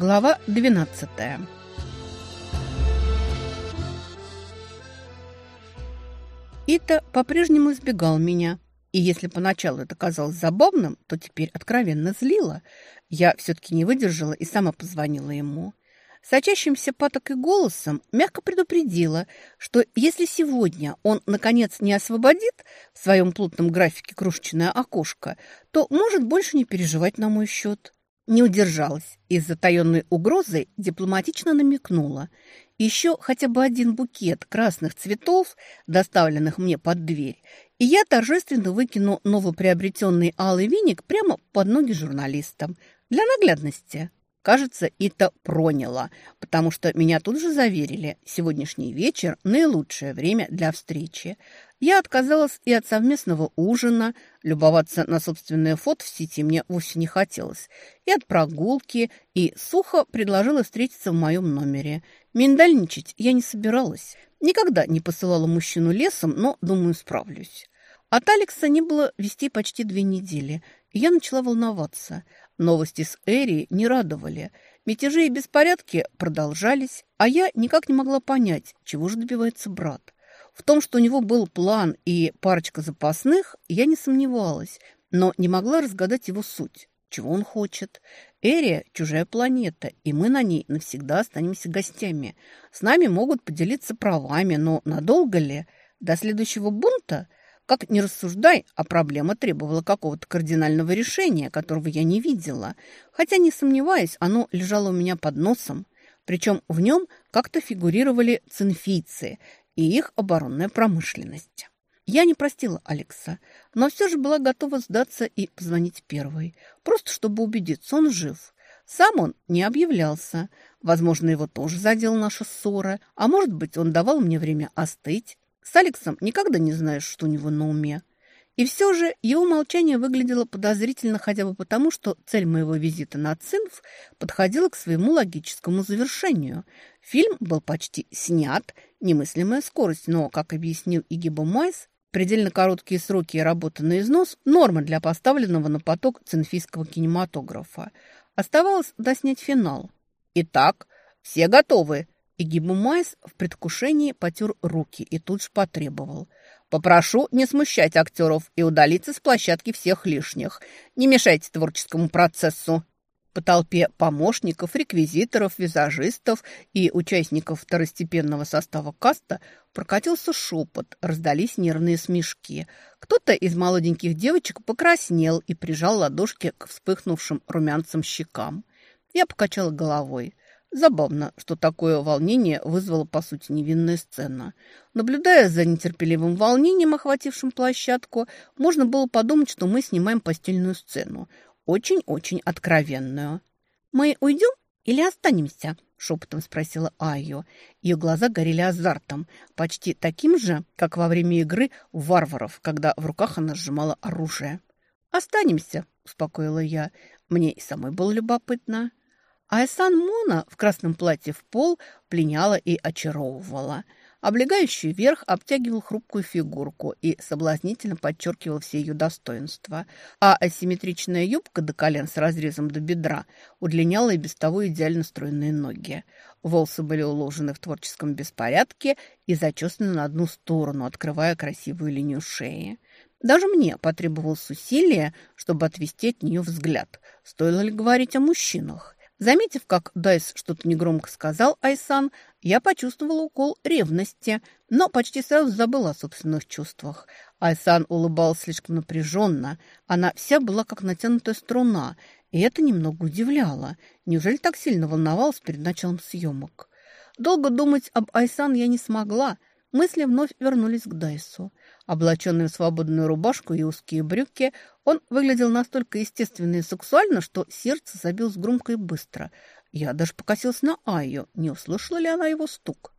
Глава 12 Ита по-прежнему избегал меня. И если поначалу это казалось забавным, то теперь откровенно злило. Я все-таки не выдержала и сама позвонила ему. Сочащимся патокой голосом мягко предупредила, что если сегодня он, наконец, не освободит в своем плотном графике крошечное окошко, то может больше не переживать на мой счет. Не удержалась и с затаенной угрозой дипломатично намекнула. Еще хотя бы один букет красных цветов, доставленных мне под дверь, и я торжественно выкину новоприобретенный алый веник прямо под ноги журналистам. Для наглядности. Кажется, это проняло, потому что меня тут же заверили, сегодняшний вечер – наилучшее время для встречи. Я отказалась и от совместного ужина, любоваться на собственное фото в сети мне вовсе не хотелось, и от прогулки, и сухо предложила встретиться в моем номере. Миндальничать я не собиралась. Никогда не посылала мужчину лесом, но, думаю, справлюсь. От Алекса не было вести почти две недели, и я начала волноваться – Новости с Эри не радовали. Мятежи и беспорядки продолжались, а я никак не могла понять, чего же добивается брат. В том, что у него был план и парочка запасных, я не сомневалась, но не могла разгадать его суть. Чего он хочет? Эрия – чужая планета, и мы на ней навсегда останемся гостями. С нами могут поделиться правами, но надолго ли? До следующего бунта – как ни рассуждай, а проблема требовала какого-то кардинального решения, которого я не видела. Хотя, не сомневаюсь, оно лежало у меня под носом. Причем в нем как-то фигурировали цинфийцы и их оборонная промышленность. Я не простила Алекса, но все же была готова сдаться и позвонить первой. Просто чтобы убедиться, он жив. Сам он не объявлялся. Возможно, его тоже задела наша ссора. А может быть, он давал мне время остыть. С Алексом никогда не знаешь, что у него на уме. И все же его молчание выглядело подозрительно хотя бы потому, что цель моего визита на Цинф подходила к своему логическому завершению. Фильм был почти снят, немыслимая скорость, но, как объяснил Игиба Майс, предельно короткие сроки и работа на износ – норма для поставленного на поток цинфийского кинематографа. Оставалось доснять финал. «Итак, все готовы?» Игиба Майс в предвкушении потер руки и тут же потребовал. «Попрошу не смущать актеров и удалиться с площадки всех лишних. Не мешайте творческому процессу». По толпе помощников, реквизиторов, визажистов и участников второстепенного состава каста прокатился шепот, раздались нервные смешки. Кто-то из молоденьких девочек покраснел и прижал ладошки к вспыхнувшим румянцам щекам. Я покачала головой. Забавно, что такое волнение вызвало, по сути, невинная сцена. Наблюдая за нетерпеливым волнением, охватившим площадку, можно было подумать, что мы снимаем постельную сцену. Очень-очень откровенную. «Мы уйдем или останемся?» – шепотом спросила Айо. Ее глаза горели азартом, почти таким же, как во время игры варваров, когда в руках она сжимала оружие. «Останемся», – успокоила я. Мне и самой было любопытно. Айсан Мона в красном платье в пол пленяла и очаровывала. Облегающий верх обтягивал хрупкую фигурку и соблазнительно подчеркивал все ее достоинства, а асимметричная юбка до колен с разрезом до бедра удлиняла и без того идеально стройные ноги. Волосы были уложены в творческом беспорядке и зачесаны на одну сторону, открывая красивую линию шеи. Даже мне потребовалось усилие, чтобы отвести от нее взгляд. Стоило ли говорить о мужчинах? Заметив, как Дайс что-то негромко сказал Айсан, я почувствовала укол ревности, но почти сразу забыла о собственных чувствах. Айсан улыбалась слишком напряженно. Она вся была как натянутая струна, и это немного удивляло. Неужели так сильно волновалась перед началом съемок? Долго думать об Айсан я не смогла. Мысли вновь вернулись к Дайсу. Облаченный в свободную рубашку и узкие брюки, он выглядел настолько естественно и сексуально, что сердце забилось громко и быстро. Я даже покосился на Айю, не услышала ли она его стук.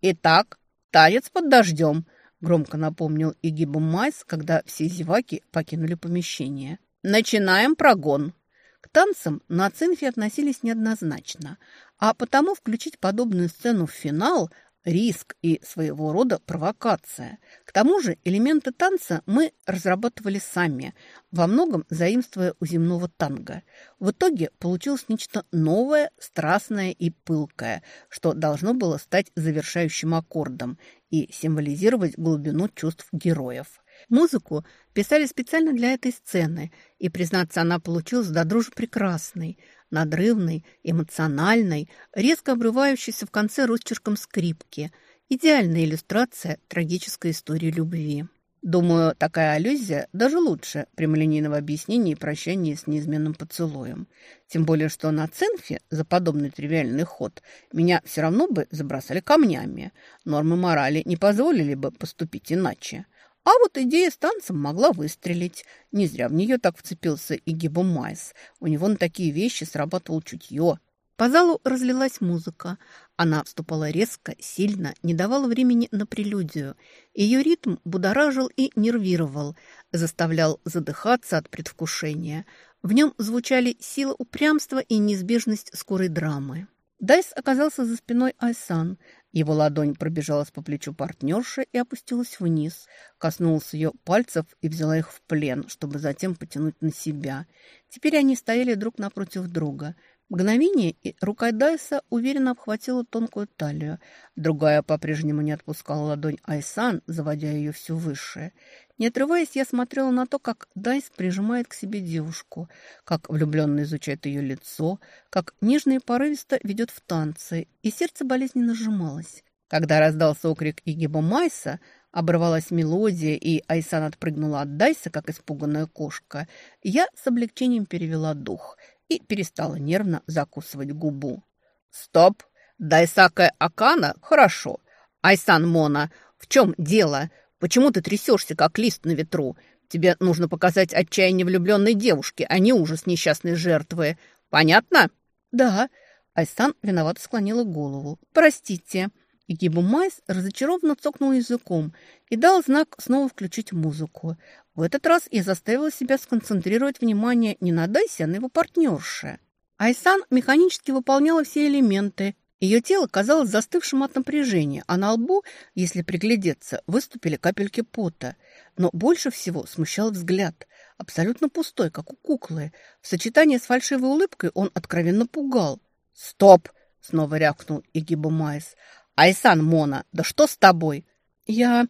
«Итак, танец под дождем», — громко напомнил Игиба Майс, когда все зеваки покинули помещение. «Начинаем прогон». К танцам на Цинфе относились неоднозначно, а потому включить подобную сцену в финал риск и своего рода провокация. К тому же элементы танца мы разрабатывали сами, во многом заимствуя у земного танго. В итоге получилось нечто новое, страстное и пылкое, что должно было стать завершающим аккордом и символизировать глубину чувств героев. Музыку писали специально для этой сцены, и, признаться, она получилась до дрожи прекрасной, надрывной, эмоциональной, резко обрывающейся в конце росчерком скрипки. Идеальная иллюстрация трагической истории любви. Думаю, такая аллюзия даже лучше прямолинейного объяснения и прощания с неизменным поцелуем. Тем более, что на Ценфе за подобный тривиальный ход меня все равно бы забросали камнями. Нормы морали не позволили бы поступить иначе. А вот идея с танцем могла выстрелить. Не зря в нее так вцепился и Гибо Майс. У него на такие вещи срабатывал чутье. По залу разлилась музыка. Она вступала резко, сильно, не давала времени на прелюдию. Ее ритм будоражил и нервировал, заставлял задыхаться от предвкушения. В нем звучали сила упрямства и неизбежность скорой драмы. Дайс оказался за спиной Айсан. Его ладонь пробежалась по плечу партнерши и опустилась вниз, коснулась ее пальцев и взяла их в плен, чтобы затем потянуть на себя. Теперь они стояли друг напротив друга. Мгновение, и рука Дайса уверенно обхватила тонкую талию. Другая по-прежнему не отпускала ладонь Айсан, заводя ее все выше. Не отрываясь, я смотрела на то, как Дайс прижимает к себе девушку, как влюбленно изучает ее лицо, как нежно и порывисто ведет в танцы, и сердце болезненно сжималось. Когда раздался окрик Игиба Майса, оборвалась мелодия, и Айсан отпрыгнула от Дайса, как испуганная кошка, я с облегчением перевела дух и перестала нервно закусывать губу. «Стоп! Дайсака Акана? Хорошо. Айсан Мона, в чем дело? Почему ты трясешься, как лист на ветру? Тебе нужно показать отчаяние влюбленной девушки, а не ужас несчастной жертвы. Понятно?» «Да». Айсан виновато склонила голову. «Простите». И Гибу Майс разочарованно цокнул языком и дал знак снова включить музыку. В этот раз я заставила себя сконцентрировать внимание не на Дайсе, а на его партнерше. Айсан механически выполняла все элементы, ее тело казалось застывшим от напряжения, а на лбу, если приглядеться, выступили капельки пота. Но больше всего смущал взгляд, абсолютно пустой, как у куклы. В сочетании с фальшивой улыбкой он откровенно пугал. «Стоп!» — снова рявкнул Игиба Майс. «Айсан Мона, да что с тобой?» «Я...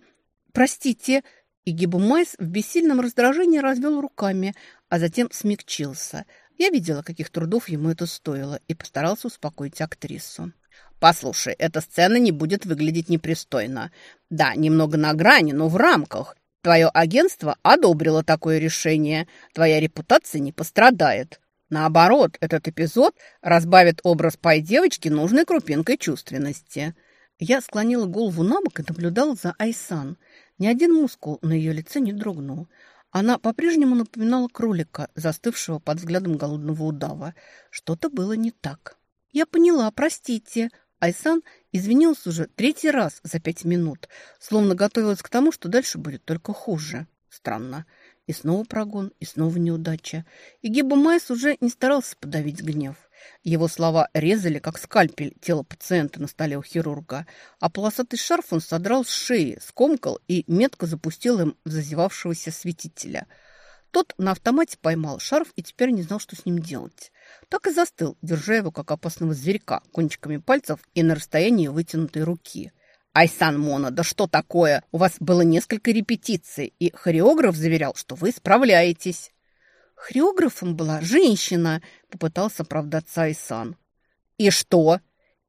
Простите...» Игиба Майс в бессильном раздражении развел руками, а затем смягчился. Я видела, каких трудов ему это стоило, и постарался успокоить актрису. Послушай, эта сцена не будет выглядеть непристойно. Да, немного на грани, но в рамках. Твое агентство одобрило такое решение. Твоя репутация не пострадает. Наоборот, этот эпизод разбавит образ пай-девочки нужной крупинкой чувственности. Я склонила голову на бок и наблюдала за Айсан. Ни один мускул на ее лице не дрогнул. Она по-прежнему напоминала кролика, застывшего под взглядом голодного удава. Что-то было не так. «Я поняла, простите», Айсан извинился уже третий раз за пять минут, словно готовилась к тому, что дальше будет только хуже. Странно. И снова прогон, и снова неудача. И Гиба Майс уже не старался подавить гнев. Его слова резали, как скальпель, тело пациента на столе у хирурга, а полосатый шарф он содрал с шеи, скомкал и метко запустил им в зазевавшегося светителя – тот на автомате поймал шарф и теперь не знал, что с ним делать. Так и застыл, держа его, как опасного зверька, кончиками пальцев и на расстоянии вытянутой руки. «Айсан Мона, да что такое? У вас было несколько репетиций, и хореограф заверял, что вы справляетесь». «Хореографом была женщина», — попытался оправдаться Айсан. «И что?»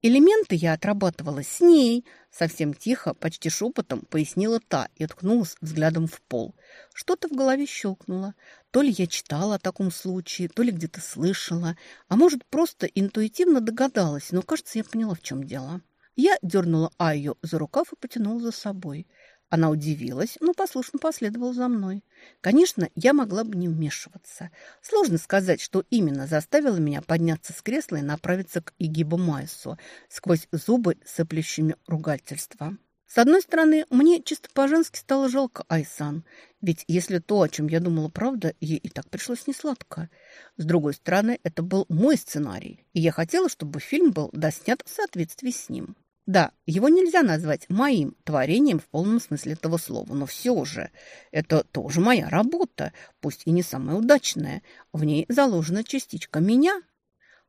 Элементы я отрабатывала с ней. Совсем тихо, почти шепотом пояснила та и ткнулась взглядом в пол. Что-то в голове щелкнуло. То ли я читала о таком случае, то ли где-то слышала, а может, просто интуитивно догадалась, но, кажется, я поняла, в чем дело. Я дернула Айю за рукав и потянула за собой. Она удивилась, но послушно последовала за мной. Конечно, я могла бы не вмешиваться. Сложно сказать, что именно заставило меня подняться с кресла и направиться к Игибу Майсу сквозь зубы сыплющими ругательства. С одной стороны, мне чисто по-женски стало жалко Айсан, ведь если то, о чем я думала, правда, ей и так пришлось несладко. С другой стороны, это был мой сценарий, и я хотела, чтобы фильм был доснят в соответствии с ним. Да, его нельзя назвать моим творением в полном смысле этого слова, но все же это тоже моя работа, пусть и не самая удачная. В ней заложена частичка меня.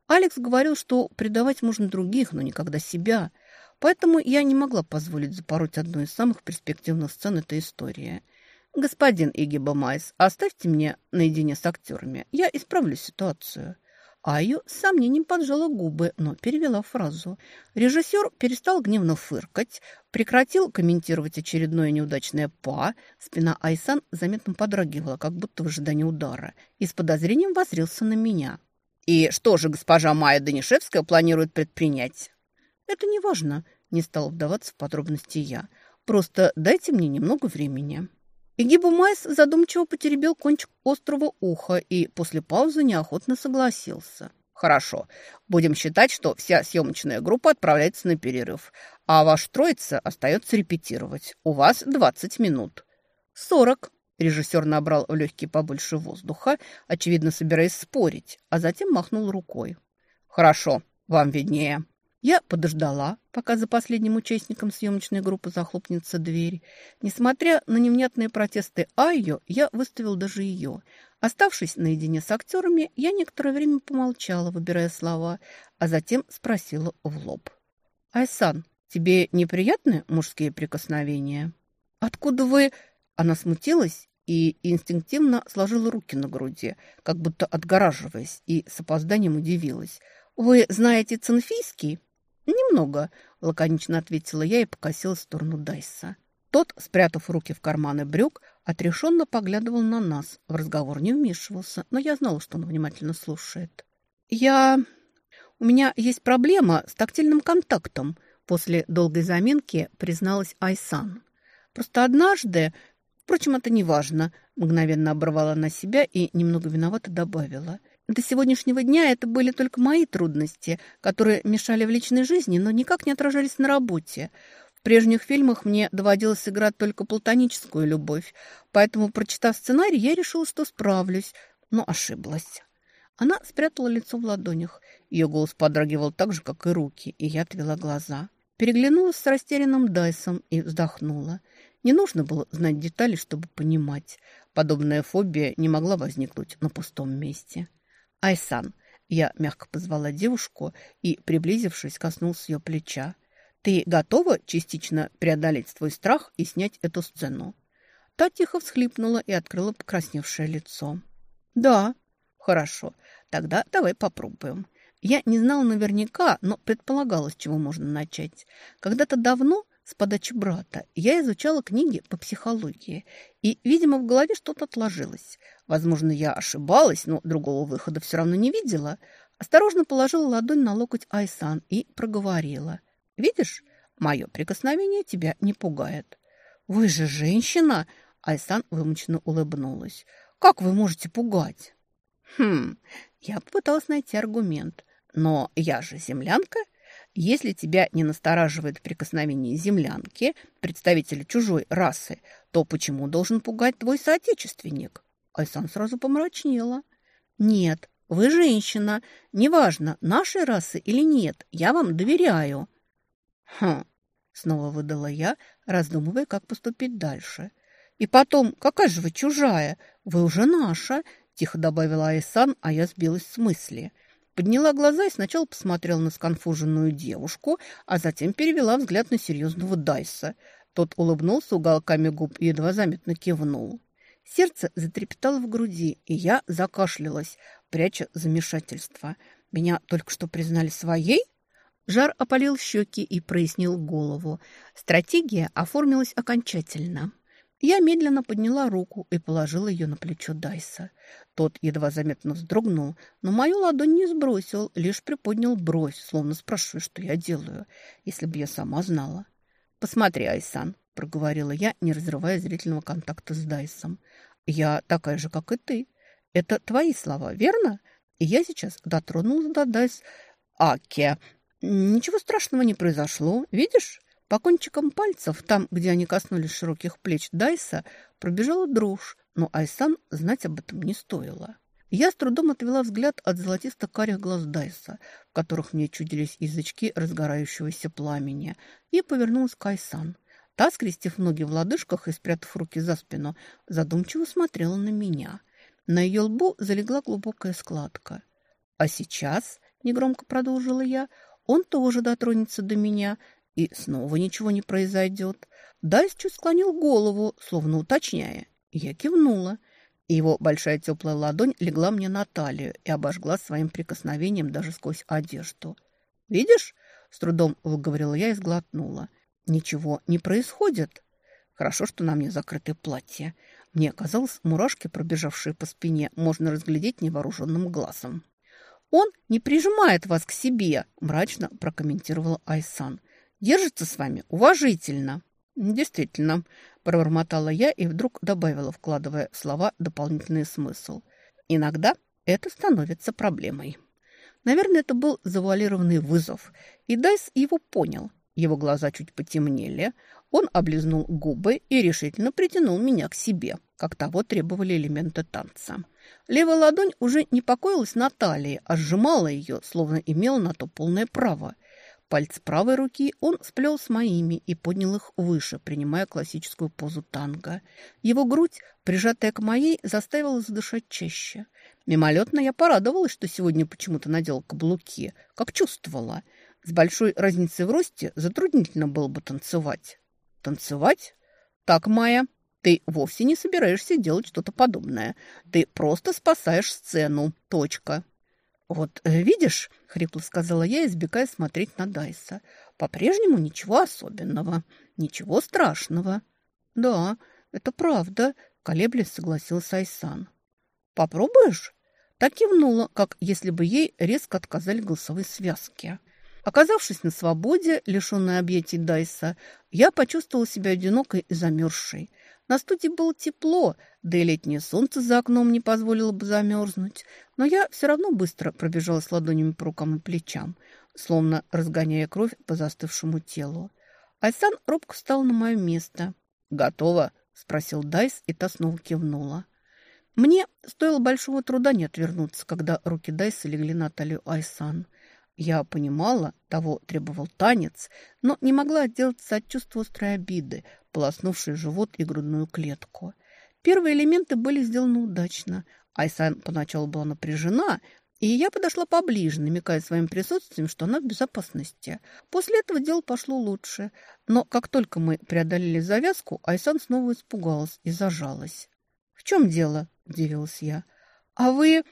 Алекс говорил, что предавать можно других, но никогда себя. Поэтому я не могла позволить запороть одну из самых перспективных сцен этой истории. «Господин Игиба Майс, оставьте меня наедине с актерами. Я исправлю ситуацию». Айо с сомнением поджала губы, но перевела фразу. Режиссер перестал гневно фыркать, прекратил комментировать очередное неудачное «па». Спина Айсан заметно подрагивала, как будто в ожидании удара, и с подозрением возрился на меня. «И что же госпожа Майя Данишевская планирует предпринять?» «Это не важно», — не стала вдаваться в подробности я. «Просто дайте мне немного времени». И Гиба Майс задумчиво потеребил кончик острого уха и после паузы неохотно согласился. «Хорошо. Будем считать, что вся съемочная группа отправляется на перерыв, а ваш троица остается репетировать. У вас 20 минут». «Сорок». Режиссер набрал в легкие побольше воздуха, очевидно, собираясь спорить, а затем махнул рукой. «Хорошо, вам виднее». Я подождала, пока за последним участником съемочной группы захлопнется дверь. Несмотря на невнятные протесты Айо, я выставил даже ее. Оставшись наедине с актерами, я некоторое время помолчала, выбирая слова, а затем спросила в лоб. «Айсан, тебе неприятны мужские прикосновения?» «Откуда вы...» Она смутилась и инстинктивно сложила руки на груди, как будто отгораживаясь, и с опозданием удивилась. «Вы знаете цинфийский?» «Немного», – лаконично ответила я и покосилась в сторону Дайса. Тот, спрятав руки в карманы брюк, отрешенно поглядывал на нас. В разговор не вмешивался, но я знала, что он внимательно слушает. «Я... У меня есть проблема с тактильным контактом», – после долгой заминки призналась Айсан. «Просто однажды... Впрочем, это не важно», – мгновенно оборвала на себя и немного виновато добавила – до сегодняшнего дня это были только мои трудности, которые мешали в личной жизни, но никак не отражались на работе. В прежних фильмах мне доводилось играть только платоническую любовь, поэтому, прочитав сценарий, я решила, что справлюсь, но ошиблась. Она спрятала лицо в ладонях. Ее голос подрагивал так же, как и руки, и я отвела глаза. Переглянулась с растерянным Дайсом и вздохнула. Не нужно было знать детали, чтобы понимать. Подобная фобия не могла возникнуть на пустом месте. «Айсан», я мягко позвала девушку и, приблизившись, коснулся ее плеча. «Ты готова частично преодолеть свой страх и снять эту сцену?» Та тихо всхлипнула и открыла покрасневшее лицо. «Да». «Хорошо. Тогда давай попробуем». Я не знала наверняка, но предполагала, с чего можно начать. Когда-то давно с подачи брата я изучала книги по психологии, и, видимо, в голове что-то отложилось. Возможно, я ошибалась, но другого выхода все равно не видела. Осторожно положила ладонь на локоть Айсан и проговорила. «Видишь, мое прикосновение тебя не пугает». «Вы же женщина!» Айсан вымученно улыбнулась. «Как вы можете пугать?» «Хм...» Я попыталась найти аргумент. «Но я же землянка если тебя не настораживает прикосновение землянки, представителя чужой расы, то почему должен пугать твой соотечественник? Айсан сразу помрачнела. Нет, вы женщина. Неважно, нашей расы или нет, я вам доверяю. Хм, снова выдала я, раздумывая, как поступить дальше. И потом, какая же вы чужая? Вы уже наша, тихо добавила Айсан, а я сбилась с мысли – Подняла глаза и сначала посмотрела на сконфуженную девушку, а затем перевела взгляд на серьезного Дайса. Тот улыбнулся уголками губ и едва заметно кивнул. Сердце затрепетало в груди, и я закашлялась, пряча замешательство. Меня только что признали своей? Жар опалил щеки и прояснил голову. Стратегия оформилась окончательно. Я медленно подняла руку и положила ее на плечо Дайса. Тот едва заметно вздрогнул, но мою ладонь не сбросил, лишь приподнял бровь, словно спрашивая, что я делаю, если бы я сама знала. «Посмотри, Айсан», — проговорила я, не разрывая зрительного контакта с Дайсом. «Я такая же, как и ты. Это твои слова, верно?» И я сейчас дотронулась до Дайс. «Аке, ничего страшного не произошло, видишь?» По кончикам пальцев, там, где они коснулись широких плеч Дайса, пробежала дрожь, но Айсан знать об этом не стоило. Я с трудом отвела взгляд от золотисто-карих глаз Дайса, в которых мне чудились язычки разгорающегося пламени, и повернулась к Айсан. Та, скрестив ноги в лодыжках и спрятав руки за спину, задумчиво смотрела на меня. На ее лбу залегла глубокая складка. «А сейчас», — негромко продолжила я, — «он тоже дотронется до меня, и снова ничего не произойдет». Дайс чуть склонил голову, словно уточняя. Я кивнула. Его большая теплая ладонь легла мне на талию и обожгла своим прикосновением даже сквозь одежду. «Видишь?» — с трудом выговорила я и сглотнула. «Ничего не происходит. Хорошо, что на мне закрытое платье. Мне казалось, мурашки, пробежавшие по спине, можно разглядеть невооруженным глазом». «Он не прижимает вас к себе», — мрачно прокомментировала Айсан. «Держится с вами уважительно». «Действительно», – пробормотала я и вдруг добавила, вкладывая слова дополнительный смысл. «Иногда это становится проблемой». Наверное, это был завуалированный вызов, и Дайс его понял. Его глаза чуть потемнели, он облизнул губы и решительно притянул меня к себе, как того требовали элементы танца. Левая ладонь уже не покоилась на талии, а сжимала ее, словно имела на то полное право. Пальцы правой руки он сплел с моими и поднял их выше, принимая классическую позу танго. Его грудь, прижатая к моей, заставила задышать чаще. Мимолетно я порадовалась, что сегодня почему-то надела каблуки, как чувствовала. С большой разницей в росте затруднительно было бы танцевать. Танцевать? Так, Майя, ты вовсе не собираешься делать что-то подобное. Ты просто спасаешь сцену. Точка. «Вот э, видишь», — хрипло сказала я, избегая смотреть на Дайса, «по-прежнему ничего особенного, ничего страшного». «Да, это правда», — колеблясь согласился Айсан. «Попробуешь?» Так кивнула, как если бы ей резко отказали голосовые связки. Оказавшись на свободе, лишенной объятий Дайса, я почувствовала себя одинокой и замерзшей. На студии было тепло, да и летнее солнце за окном не позволило бы замерзнуть. Но я все равно быстро пробежалась ладонями по рукам и плечам, словно разгоняя кровь по застывшему телу. Айсан робко встал на мое место. «Готово?» – спросил Дайс, и та снова кивнула. Мне стоило большого труда не отвернуться, когда руки Дайса легли на талию Айсан. Я понимала, того требовал танец, но не могла отделаться от чувства острой обиды, полоснувшей живот и грудную клетку. Первые элементы были сделаны удачно. Айсан поначалу была напряжена, и я подошла поближе, намекая своим присутствием, что она в безопасности. После этого дело пошло лучше. Но как только мы преодолели завязку, Айсан снова испугалась и зажалась. «В чем дело?» – удивилась я. «А вы...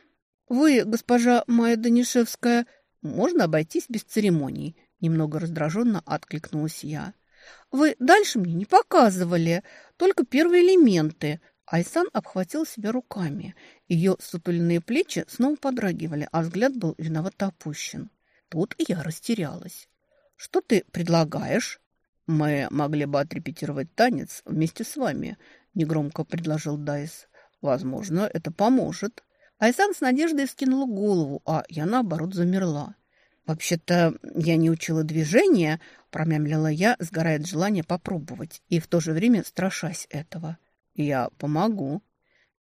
вы, госпожа Майя Данишевская, можно обойтись без церемоний?» Немного раздраженно откликнулась я. «Вы дальше мне не показывали, только первые элементы», Айсан обхватил себя руками. Ее сутульные плечи снова подрагивали, а взгляд был виновато опущен. Тут я растерялась. «Что ты предлагаешь?» «Мы могли бы отрепетировать танец вместе с вами», — негромко предложил Дайс. «Возможно, это поможет». Айсан с надеждой вскинула голову, а я, наоборот, замерла. «Вообще-то я не учила движения», — промямлила я, сгорая от желания попробовать, и в то же время страшась этого. «Я помогу».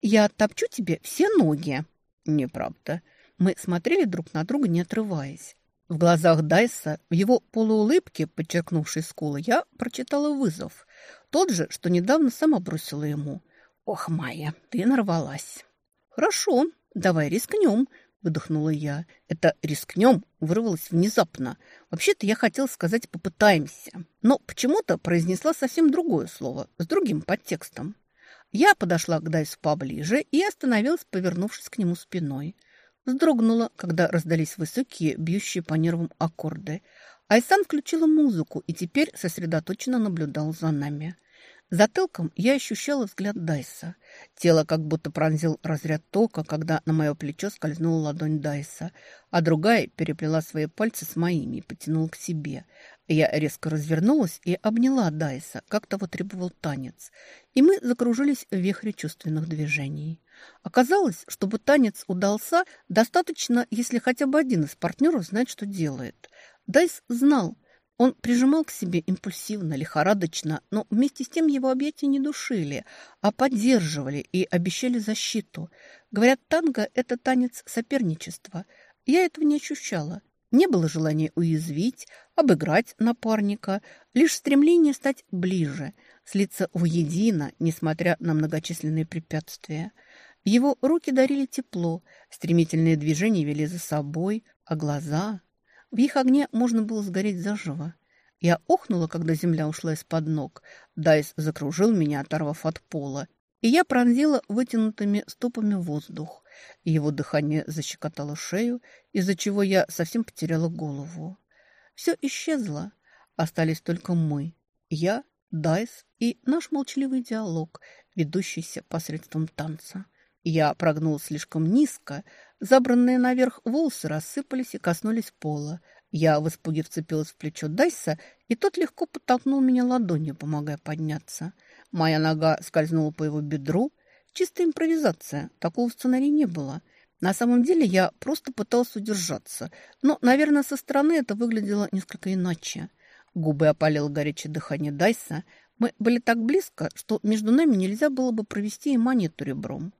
«Я оттопчу тебе все ноги». «Неправда». Мы смотрели друг на друга, не отрываясь. В глазах Дайса, в его полуулыбке, подчеркнувшей скулы, я прочитала вызов. Тот же, что недавно сама бросила ему. «Ох, Майя, ты нарвалась». «Хорошо, давай рискнем», — выдохнула я. «Это рискнем» вырвалось внезапно. Вообще-то я хотела сказать «попытаемся», но почему-то произнесла совсем другое слово, с другим подтекстом. Я подошла к Дайсу поближе и остановилась, повернувшись к нему спиной. Вздрогнула, когда раздались высокие, бьющие по нервам аккорды. Айсан включила музыку и теперь сосредоточенно наблюдал за нами. Затылком я ощущала взгляд Дайса. Тело как будто пронзил разряд тока, когда на мое плечо скользнула ладонь Дайса, а другая переплела свои пальцы с моими и потянула к себе. Я резко развернулась и обняла Дайса, как того требовал танец, и мы закружились в вихре чувственных движений. Оказалось, чтобы танец удался, достаточно, если хотя бы один из партнеров знает, что делает. Дайс знал – Он прижимал к себе импульсивно, лихорадочно, но вместе с тем его объятия не душили, а поддерживали и обещали защиту. Говорят, танго – это танец соперничества. Я этого не ощущала. Не было желания уязвить, обыграть напарника, лишь стремление стать ближе, слиться воедино, несмотря на многочисленные препятствия. Его руки дарили тепло, стремительные движения вели за собой, а глаза... В их огне можно было сгореть заживо. Я охнула, когда земля ушла из-под ног. Дайс закружил меня, оторвав от пола, и я пронзила вытянутыми стопами воздух. Его дыхание защекотало шею, из-за чего я совсем потеряла голову. Все исчезло. Остались только мы. Я, Дайс и наш молчаливый диалог, ведущийся посредством танца. Я прогнулась слишком низко, забранные наверх волосы рассыпались и коснулись пола. Я в испуге вцепилась в плечо Дайса, и тот легко подтолкнул меня ладонью, помогая подняться. Моя нога скользнула по его бедру. Чистая импровизация, такого сценария не было. На самом деле я просто пыталась удержаться, но, наверное, со стороны это выглядело несколько иначе. Губы опалило горячее дыхание Дайса. Мы были так близко, что между нами нельзя было бы провести и монету ребром.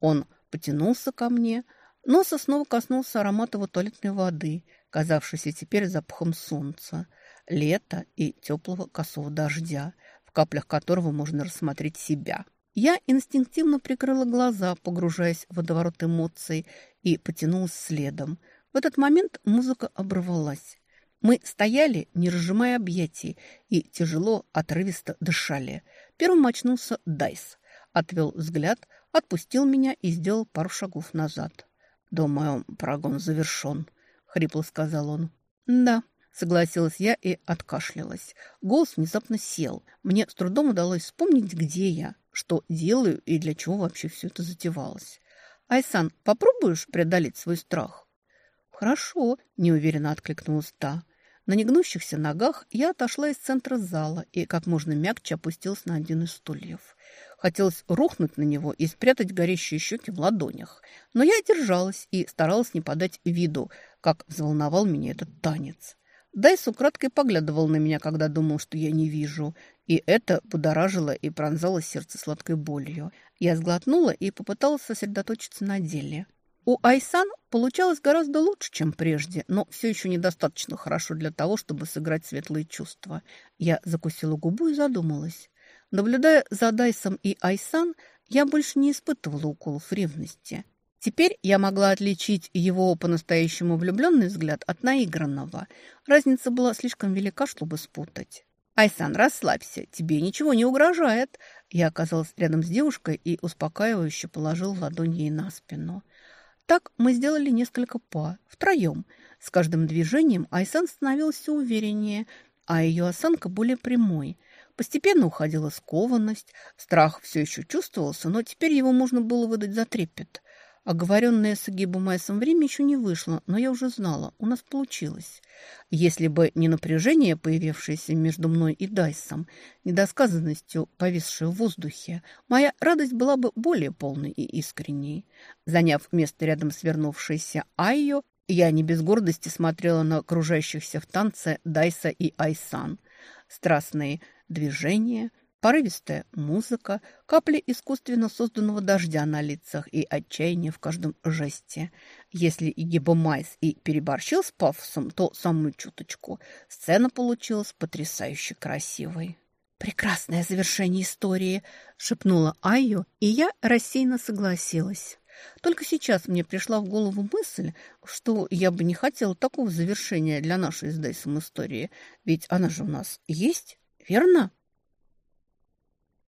Он потянулся ко мне, носа снова коснулся аромата его туалетной воды, казавшейся теперь запахом солнца, лета и теплого косого дождя, в каплях которого можно рассмотреть себя. Я инстинктивно прикрыла глаза, погружаясь в водоворот эмоций, и потянулась следом. В этот момент музыка оборвалась. Мы стояли, не разжимая объятий, и тяжело, отрывисто дышали. Первым очнулся Дайс. Отвел взгляд, отпустил меня и сделал пару шагов назад. «Думаю, прогон завершен», — хрипло сказал он. «Да», — согласилась я и откашлялась. Голос внезапно сел. Мне с трудом удалось вспомнить, где я, что делаю и для чего вообще все это затевалось. «Айсан, попробуешь преодолеть свой страх?» «Хорошо», — неуверенно откликнулась та. На негнущихся ногах я отошла из центра зала и как можно мягче опустилась на один из стульев. Хотелось рухнуть на него и спрятать горящие щеки в ладонях. Но я держалась и старалась не подать виду, как взволновал меня этот танец. Дайс украдкой поглядывал на меня, когда думал, что я не вижу. И это будоражило и пронзало сердце сладкой болью. Я сглотнула и попыталась сосредоточиться на деле. У Айсан получалось гораздо лучше, чем прежде, но все еще недостаточно хорошо для того, чтобы сыграть светлые чувства. Я закусила губу и задумалась. Наблюдая за Дайсом и Айсан, я больше не испытывала уколов ревности. Теперь я могла отличить его по-настоящему влюбленный взгляд от наигранного. Разница была слишком велика, чтобы спутать. «Айсан, расслабься, тебе ничего не угрожает». Я оказалась рядом с девушкой и успокаивающе положил ладонь ей на спину. Так мы сделали несколько па, втроем. С каждым движением Айсан становился увереннее, а ее осанка более прямой – Постепенно уходила скованность, страх все еще чувствовался, но теперь его можно было выдать за трепет. Оговоренное с Агибом Майсом время еще не вышло, но я уже знала, у нас получилось. Если бы не напряжение, появившееся между мной и Дайсом, недосказанностью, повисшей в воздухе, моя радость была бы более полной и искренней. Заняв место рядом с вернувшейся Айо, я не без гордости смотрела на окружающихся в танце Дайса и Айсан. Страстные движения, порывистая музыка, капли искусственно созданного дождя на лицах и отчаяние в каждом жесте. Если и Гиба Майс и переборщил с пафосом, то самую чуточку. Сцена получилась потрясающе красивой. «Прекрасное завершение истории!» – шепнула Айо, и я рассеянно согласилась. Только сейчас мне пришла в голову мысль, что я бы не хотела такого завершения для нашей с Дейсом истории, ведь она же у нас есть верно?»